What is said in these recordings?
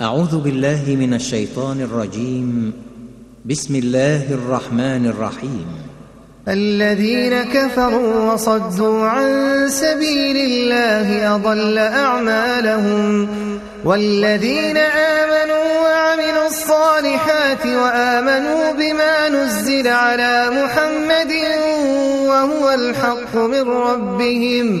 أعوذ بالله من الشيطان الرجيم. بسم الله الرحمن الرحيم. الذين كفروا وصدوا عن سبيل الله أضل أعمالهم. والذين آمنوا وعملوا الصالحات وآمنوا بما نزل على محمد وهو الحق من ربهم.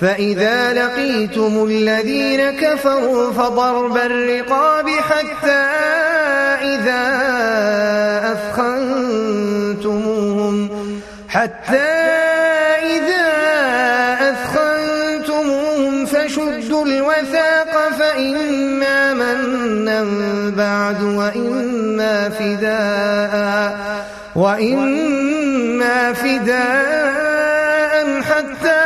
فإذا لقيتم الذين كفروا فضرب الرقاب حتى إذا أثخنتموهم حتى إذا أثخنتموهم فشدوا الوثاق فإما منا بعد وإما فداء وإما فداء حتى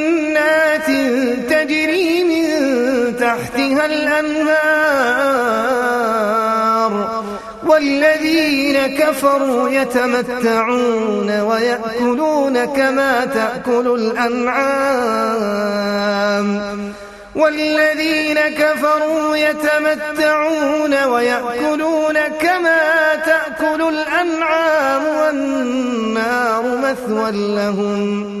تجري من تحتها الأنهار. والذين كفروا يتمتعون ويأكلون كما تأكل الأنعام. والذين كفروا يتمتعون ويأكلون كما تأكل الأنعام والنار مثوى لهم.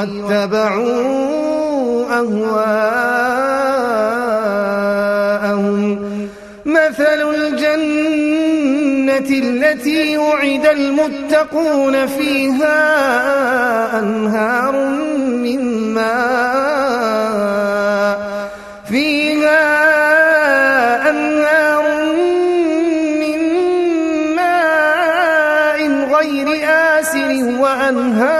واتبعوا أهواءهم. مثل الجنة التي وعد المتقون فيها أنهار من ماء. فيها أنهار من ماء غير آسر وأنهار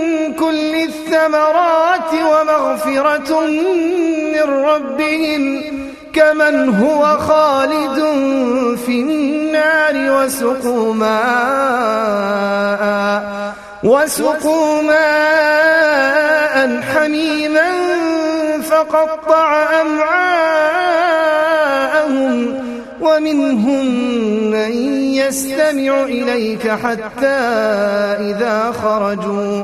الثمرات ومغفرة من ربهم كمن هو خالد في النار وسقوا ماء وسقوا ماء حميما فقطع أمعاءهم ومنهم من يستمع إليك حتى إذا خرجوا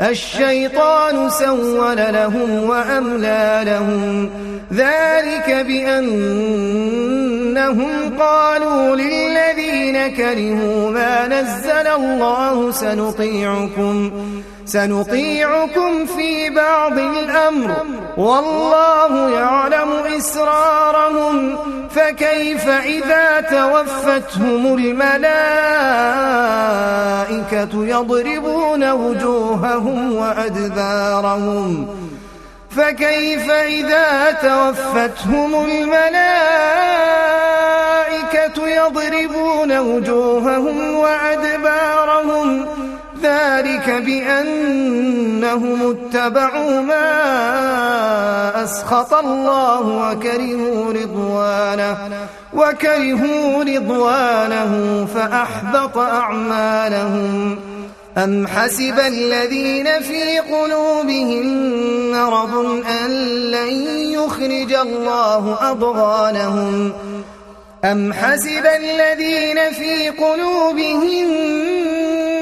الشيطان سول لهم وأملى لهم. ذلك بأنهم قالوا للذين كرهوا ما نزل الله سنطيعكم سنطيعكم في بعض الأمر. والله يعلم إسرارهم. فكيف إذا توفتهم الملائكة يضربون وجوههم وأدبارهم؟ فكيف إذا توفتهم الملائكة يضربون وجوههم وأدبارهم؟ ذلك بأنهم اتبعوا ما أسخط الله وكرهوا رضوانه وكرهوا رضوانه فأحبط أعمالهم. أم حسب الذين في قلوبهم مرض أن لن يخرج الله أضغانهم؟ أم حسب الذين في قلوبهم